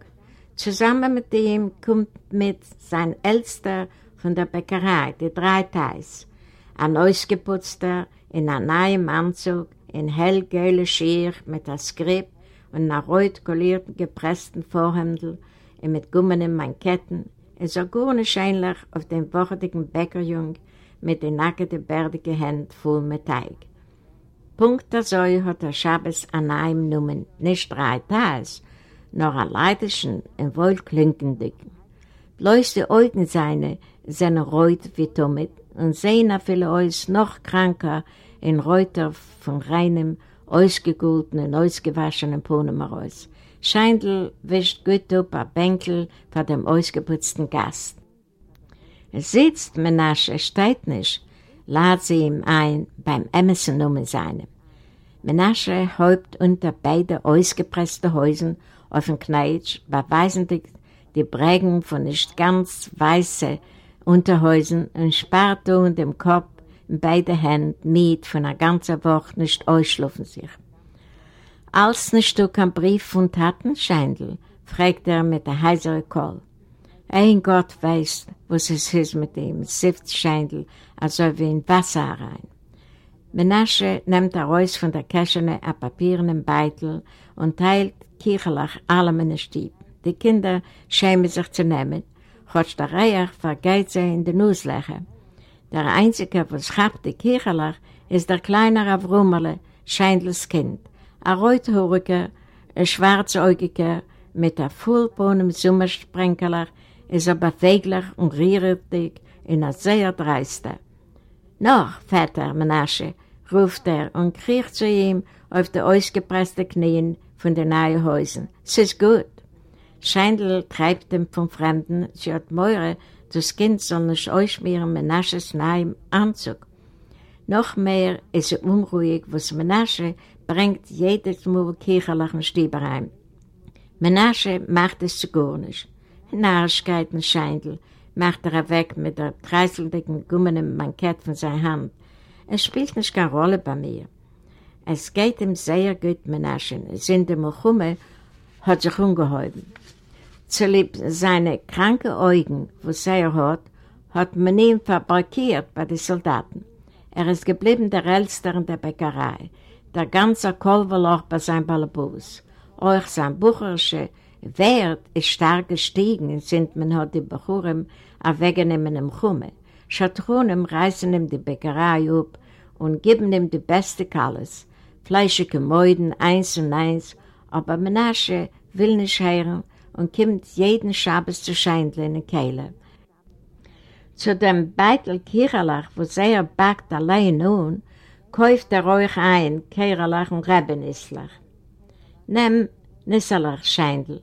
Zusammen mit ihm kommt mit sein Älster von der Bäckerei, die drei Teils, ein ausgeputzter, in einem neuen Anzug, in hellgelbe Schier mit einem Skript und einer rot kollierten gepressten Vorhändel und mit gummenen Manketten, ist er gar nicht ähnlich auf den wuchtigen Bäckerjung mit den nackten, bärtigen Händen voll mit Teig. Punkt so hat der Schabes an einem Numen nicht drei Tages, nur ein leidischen und wohlklingenden. Bloß die Augen seine sind reut wie Tomit und sehen auf viele Eus noch kranker in Reuter von reinem, ausgegulten ausgewaschenen Ponemarus. Scheindl wischt gut up ein Bänkel vor dem ausgeputzten Gast. Er sitzt, Menasche, steht nicht, lad sie ihm ein beim Emerson um seinem. Menasche häupt unter beide ausgepresste Häusen auf dem Kneitsch, beweisen die, Prägen von nicht ganz weißen Unterhäusen und spart in dem Kopf in beide Hände mit von einer ganzen Woche nicht ausschlafen sich. Als nicht du kein Brief von Tatenscheindl, fragt er mit der heiseren Kohl. Ein Gott weiß, was es ist mit ihm, sifft Scheindl, also wie in Wasser rein. Menasche nimmt heraus von der Käschene ein papierenen Beitel und teilt Kirchelach allem in den Stieb. Die Kinder schämen sich zu nehmen, Gott der Reich vergeht sie in den Nusslöcher. Der Einzige, was schabt die Kirchelach, ist der kleine Avrumerle, Scheindels Kind, ein reuthoriger, ein schwarzäugiger, mit einem vollbohnen Sommersprenkeler, ist er beweglich und rührig in einer sehr dreiste. Noch, Vater Menasche, ruft er und kriecht zu ihm auf die ausgepressten Knien von den neuen Häusern. Es ist gut. Scheindl treibt ihm vom Fremden, sie hat Meure, das Kind soll nicht ausschmieren Menasches neuem Anzug. Noch mehr ist er unruhig, was Menasche bringt jedes Mal Kircherlach und Stiebe rein. Menasche macht es zu gar nicht. Narrigkeiten Scheindl macht er weg mit der dreißeldicken gummenen Mankett von seiner Hand. Es spielt nicht keine Rolle bei mir. Es geht ihm sehr gut, Menasche. Sind der Mochumme hat sich umgehoben. Zulieb seine kranken Augen, was er hat, hat man ihn fabrikiert bei den Soldaten. Er ist geblieben der Älteste in der Bäckerei, der ganze Kolverloch bei seinem Balabus. Auch sein bucherischer Wert ist stark gestiegen, sind man hat die Bechurim weggenommen im Chumme. Schatronen reißen ihm die Bäckerei ab und geben ihm die beste Kalles, fleischige Mäuden, eins und eins, aber Menasche will nicht hören, und kommt jeden Schabes zu Scheindl in die Kehle. Zu dem Beitel Kirchelach, wo er backt allein nun, kauft er euch ein, Kirchelach und Rebenislach. Nimm Nisselach Scheindl,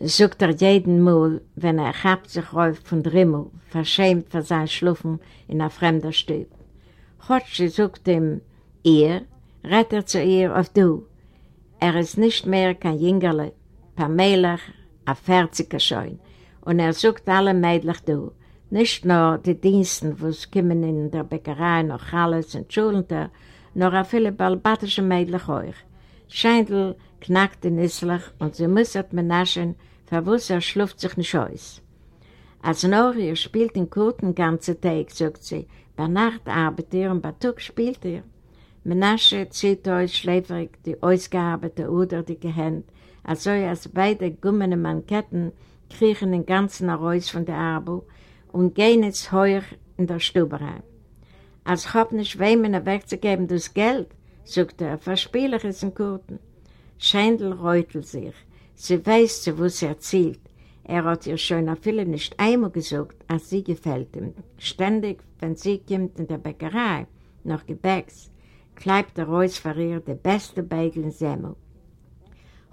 sucht er jeden Mal, wenn er habt sich auf von Drimmel, verschämt für sein Schluffen in einer fremden Stube. Chotsche sucht ihm ihr, rett er zu ihr auf du. Er ist nicht mehr kein Jüngerle, Pamelach, a ferziger Scheun. Und er sucht alle Mädels du. Nicht nur die Diensten, wo es kommen in der Bäckerei, noch alles und Schulter, nur auch viele balbatische Mädels euch. Scheindl knackt in Islach und sie müssen menaschen, verwusst er schluft sich nicht aus. Als Nori spielt in Kurten ganze Tag, sagt sie, bei Nacht arbeitet ihr und bei Tag spielt ihr. Menasche zieht euch schläferig die ausgearbeitete oder die Gehände also als beide gummene Manketten kriechen den ganzen Reus von der Arbel und gehen jetzt heuer in der Stube rein. Als ich hab nicht wem wegzugeben das Geld, sagt er, verspiele ich es in Kurten. Scheindl reutelt sich. Sie weiß, zu wo sie erzählt. Er hat ihr schon auf viele nicht einmal gesagt, als sie gefällt ihm. Ständig, wenn sie kommt in der Bäckerei, nach Gebäcks, kleibt der Reus für ihr die beste Beigel in Semmel.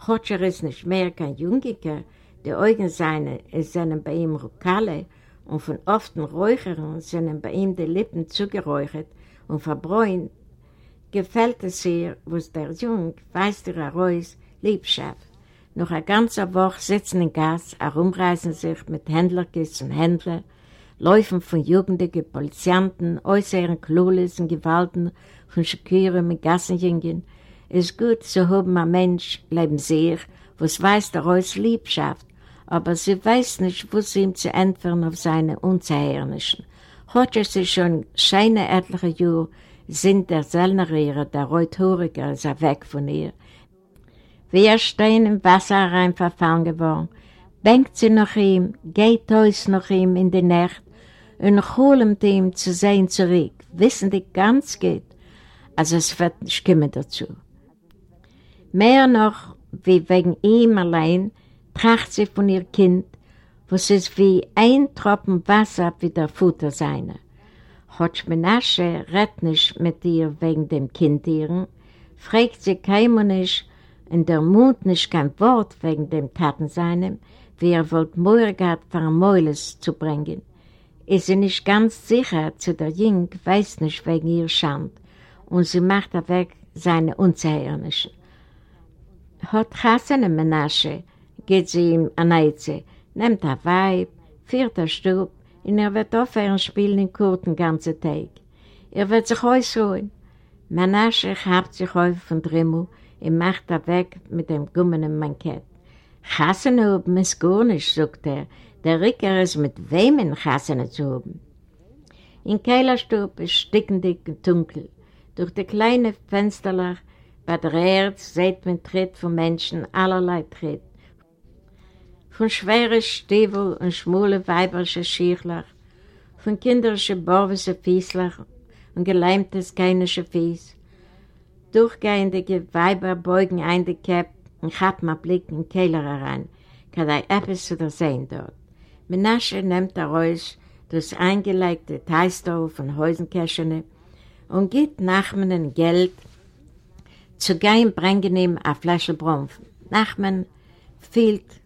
Hotscher ist nicht mehr kein Jungiker, die Augen seine sind bei ihm Rukale und von often Räuchern sind bei ihm die Lippen zugeräuchert und verbräunt, gefällt es ihr, was der Jung, weiß der Reus, liebschaft. Noch eine ganze Woche sitzen in Gas, herumreisen sich mit Händlerkes und Händler, laufen von jugendlichen Polizianten, äußeren Klulis und Gewalten von Schaküren mit Gassenjüngen, ist gut zu haben ein Mensch neben sich, was weiß daraus Liebschaft, aber sie weiß nicht, sie ihm zu entfernen auf seine Unzerhörnischen. Heute sie schon scheine etliche Jahre, sind der Sellnerierer, der Reutoriker, ist er weg von ihr. Wir stehen im Wasser rein verfallen geworden. Denkt sie nach ihm, geht aus nach ihm in die Nacht und holt ihm zu sehen zurück, wissen die ganz gut, also es wird nicht kommen dazu. Mehr noch wie wegen ihm allein tracht sie von ihr Kind, was es wie ein Tropfen Wasser wie der Futter seine. Hotsch Menasche redt nicht mit ihr wegen dem Kind ihren, fragt sie keinem nicht, in der Mund nicht kein Wort wegen dem Taten seinem, wie er wollt Morgat von Mäules zu bringen. Ist sie nicht ganz sicher zu der Jink, weiß nicht wegen ihr Schand, und sie macht er weg seine Unzuhörnischen. Hat Chassene Menasche, geht sie ihm an Eize, nimmt ein Weib, führt ein Stub, und er wird aufhören spielen in Kurten ganze Tag. Er wird sich ausruhen. Menasche habt sich auf von Drimmel und macht er weg mit dem gummenen Mankett. Chassene oben ist gar nicht, sagt er. Der Ricker ist mit wem in Chassene zu oben. In Keilerstub ist stickendig und dunkel. Durch die kleinen Fensterlach bei der Erde sieht man Tritt von Menschen allerlei Tritt. Von schweren Stiefel und schmule weiberische Schirchlach, von kinderischen Borwese Fieslach und geleimtes keinische Fies. Durchgehende Weiber beugen ein die Käpp und haben einen Blick in den Keller herein, kann er etwas zu sehen dort. Menasche nimmt er raus das eingelegte Teister von Häusenkäschene und gibt Nachmanen Geld zu gehen bringen ihm eine Flasche Bromfen. Nachman fehlt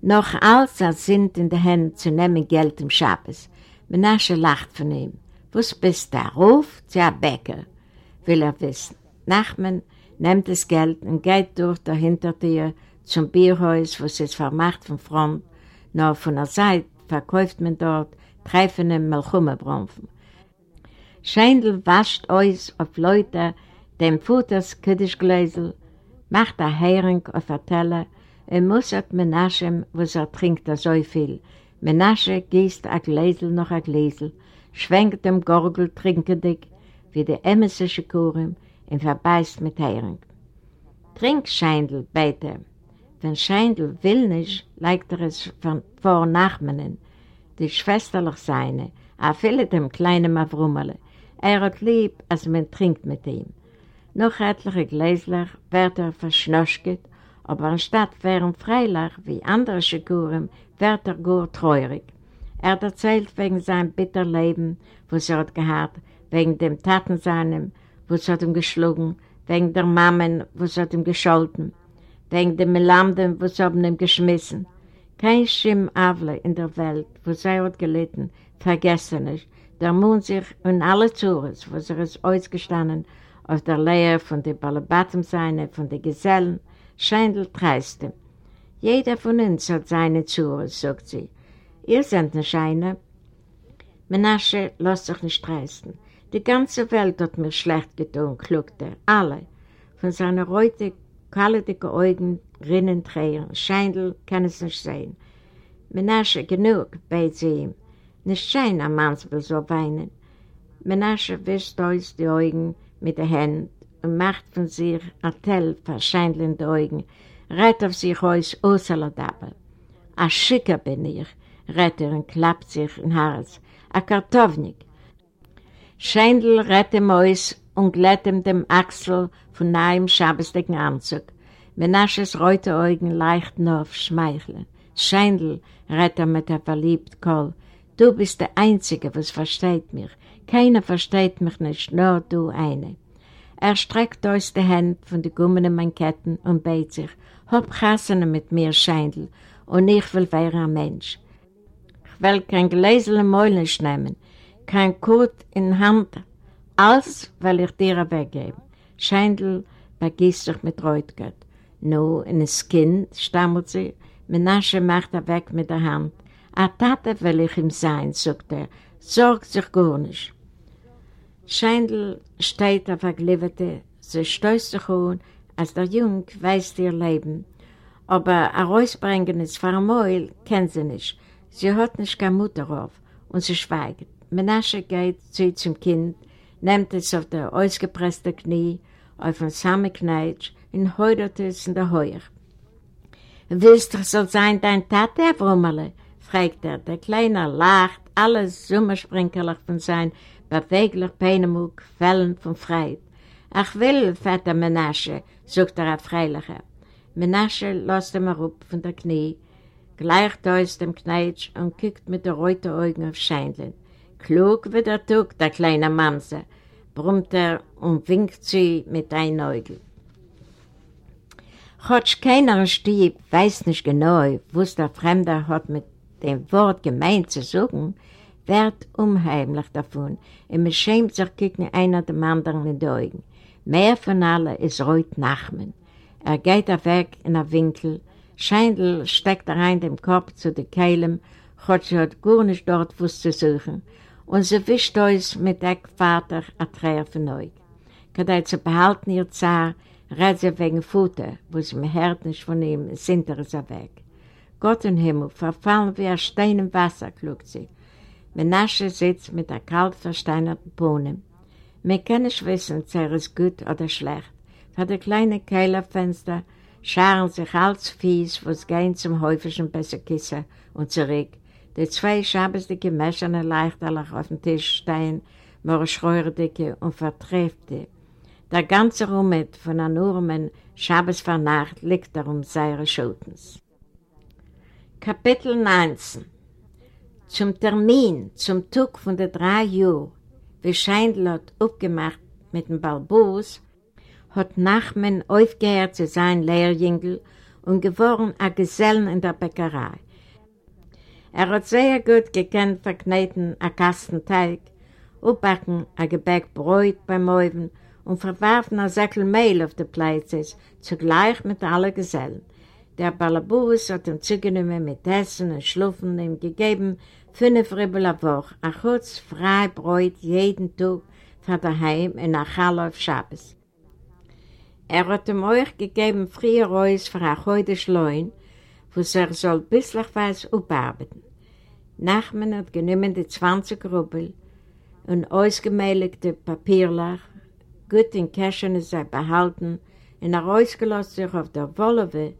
noch als er sind in der Hände zu nehmen Geld im Schabes. Menasche lacht von ihm. Was bist du, Ruf? Tja, Bäcker, will er wissen. Nachman nimmt das Geld und geht durch der Hintertür zum Bierhaus, wo es vermacht von Front. Nur von der Seite verkauft man dort treffende Melchumebromfen. Scheindl wascht aus auf Leute dem Futters Kiddischgläsel, macht ein Hering auf der Teller und mussert Menachem, was er trinkt so viel. Menasche gießt ein Gläsel noch ein Gläsel, schwenkt dem Gorgel trinkendig, wie der emissische Kurim, und verbeißt mit Hering. Trink, Scheindl, bitte. Wenn Scheindl will nicht, legt er es vor Nachmannen, die Schwesterlich seine, a viele dem kleinen Mavrummerle. Er hat lieb, als man trinkt mit ihm. Noch etliche Gläsler wird er verschnoschget, aber anstatt wären freilich wie andere Schikuren, wird er gut treurig. Er erzählt wegen seinem bitteren Leben, was er hat gehabt, wegen dem Taten seinem, was hat ihm geschlagen, wegen der Mammen, was hat ihm gescholten, wegen dem Melamden, was hat ihm geschmissen. Kein Schimm Avle in der Welt, wo sie hat gelitten, vergessen ist, der Mund sich in alle Zures, wo sie ist ausgestanden, auf der Lehre von den Balabatum seine, von den Gesellen, Scheindel dreiste. Jeder von uns hat seine Zures, sagt sie. Ihr seid nicht eine. Menasche lässt sich nicht dreisten. Die ganze Welt hat mir schlecht getan, klugt er. Alle. Von seiner heute kallige Augen rinnen Tränen. Scheindl kann es nicht sehen. Menasche, genug, beit sie ihm. Nicht schein, ein Mann will so weinen. Menasche wischt aus die Augen mit der Hand und macht von sich ein Tell verscheinlende Augen, rett auf sich aus Osterladabe. A Schicker bin ich, rett er und klappt sich in Hals. A Kartovnik. Scheindl rett ihm aus und glätt ihm dem Achsel von nahem schabestigen Anzug. Menasches reute Augen leichten auf Schmeicheln. Scheindl, rett er mit der verliebt Kohl. Du bist der Einzige, was versteht mich. Keiner versteht mich nicht, nur du eine. Er streckt aus die Hände von den gummenen Manketten und beit sich. Hab Chassene mit mir, Scheindl, und ich will werden ein Mensch. Ich will kein Gläsel im Mäulen nehmen, kein Kurt in Hand, alles will ich dir weggeben. Scheindl begießt sich mit Reutgott. Nu, in das Kind, stammelt sie, Menasche macht er weg mit der Hand. A Tate will ich ihm sein, sagt er, sorgt sich gar nicht. Scheindl steht auf der Glivete, sie stößt sich an, als der Jung weiß ihr Leben. Aber ein rausbringendes Farmäul kennt sie nicht. Sie hat nicht keine Mutter auf und sie schweigt. Menasche geht zu zum Kind, nimmt es auf der ausgepresste Knie, auf den Sammenkneitsch und heudert es in der Heuer. Willst du soll sein dein Tate, Brummerle? fragt er. Der Kleine lacht, alles Sommersprinkerlich von sein beweglich Peinemug, Fällen von Freit. Ach will, Vater Menasche, sagt er auf Freiliche. Menasche lässt ihm herup von der Knie, gleicht aus dem Kneitsch und guckt mit der roten Augen auf Scheinlein. Klug wie der Tug, der kleine Mamse, brummt er und winkt sie mit einem Äugel. Chotsch keiner Stieb weiß nicht genau, was der Fremde hat mit dem Wort gemeint zu sagen, wird unheimlich davon und man schämt sich gegen einer dem anderen in die Augen. Mehr von allen ist Reut Nachmen. Er geht weg in den Winkel, Scheindl steckt rein dem Kopf zu den Keilen, sie hat gar nicht dort was zu suchen, und sie wischt uns mit der Vater ein Träger von euch. Kadei zu behalten ihr Zar, redet sie wegen Futter, wo sie mir hört nicht von ihm, sind er sie weg. Gott im Himmel, verfallen wie ein Stein im Wasser, klugt sie. Menasche sitzt mit der kalt versteinerten Bohnen. Wir können nicht wissen, ob ist gut oder schlecht. Vor der kleinen Keilerfenster scharen sich alles Fies, was gehen zum häufigsten Besserkissen und zurück. Die zwei schabesdicke Mäscherne leichterlich auf dem Tisch stehen, morschreurdicke und vertreffte. Der ganze Raum von einer Urmen Schabes vernacht liegt darum seine Schultens. Kapitel 19 Zum Termin, zum Tag von der drei Jahren, wie Scheindl hat aufgemacht mit dem Balbus, hat Nachmen aufgehört zu sein Lehrjüngel und geworden ein Gesellen in der Bäckerei. Er hat sehr gut gekannt verkneten ein Kasten Teig, aufbacken ein Gebäck Bräut beim Oven und verwarfen ein Säckel Mehl auf die Plätze, zugleich mit allen Gesellen. Der Balabus hat ihm zugenommen mit Essen und Schlufen ihm gegeben, fünf Ribbel a Woche, ein kurz frei Bräut jeden Tag für daheim in Halle auf Schabes. Er hat ihm euch gegeben frie Reus für ein heute Schleun, wo er soll bislich was aufarbeiten. Nachmen hat genommen die 20 Rubel und ausgemeiligte Papierlach, gut in Käschen sei behalten, und er ausgelost sich auf der Wollewe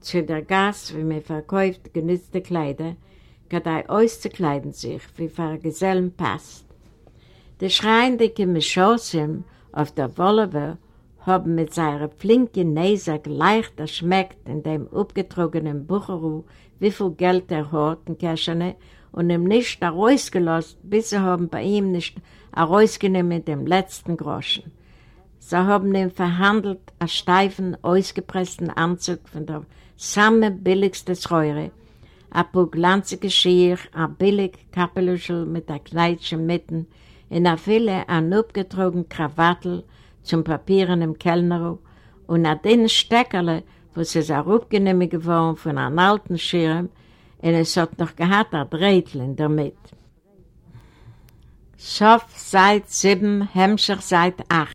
zu der Gas, wie man verkauft genützte Kleider, gerade auszukleiden sich, wie für Gesellen passt. Die schreiendicke Mischossim auf der Wollewe haben mit seiner flinken Nase leicht erschmeckt in dem abgetrogenen Bucheru, wie viel Geld er hat in Käschene und ihm nicht herausgelassen, bis sie haben bei ihm nicht herausgenommen mit dem letzten Groschen. Sie haben ihm verhandelt einen steifen, ausgepressten Anzug von der samme billigste Säure, ein paar glanzige Schier, ein billig Kappeluschel mit der Kneitschen Mitten, in der Fülle ein abgetrogen Krawattel zum Papieren im Kellner und ein dünnes Steckerle, wo sie es auch aufgenommen geworden von einem alten Schirm, und es hat noch gehabt ein Drehtchen damit. Sof seit 7, Hemmscher seit 8.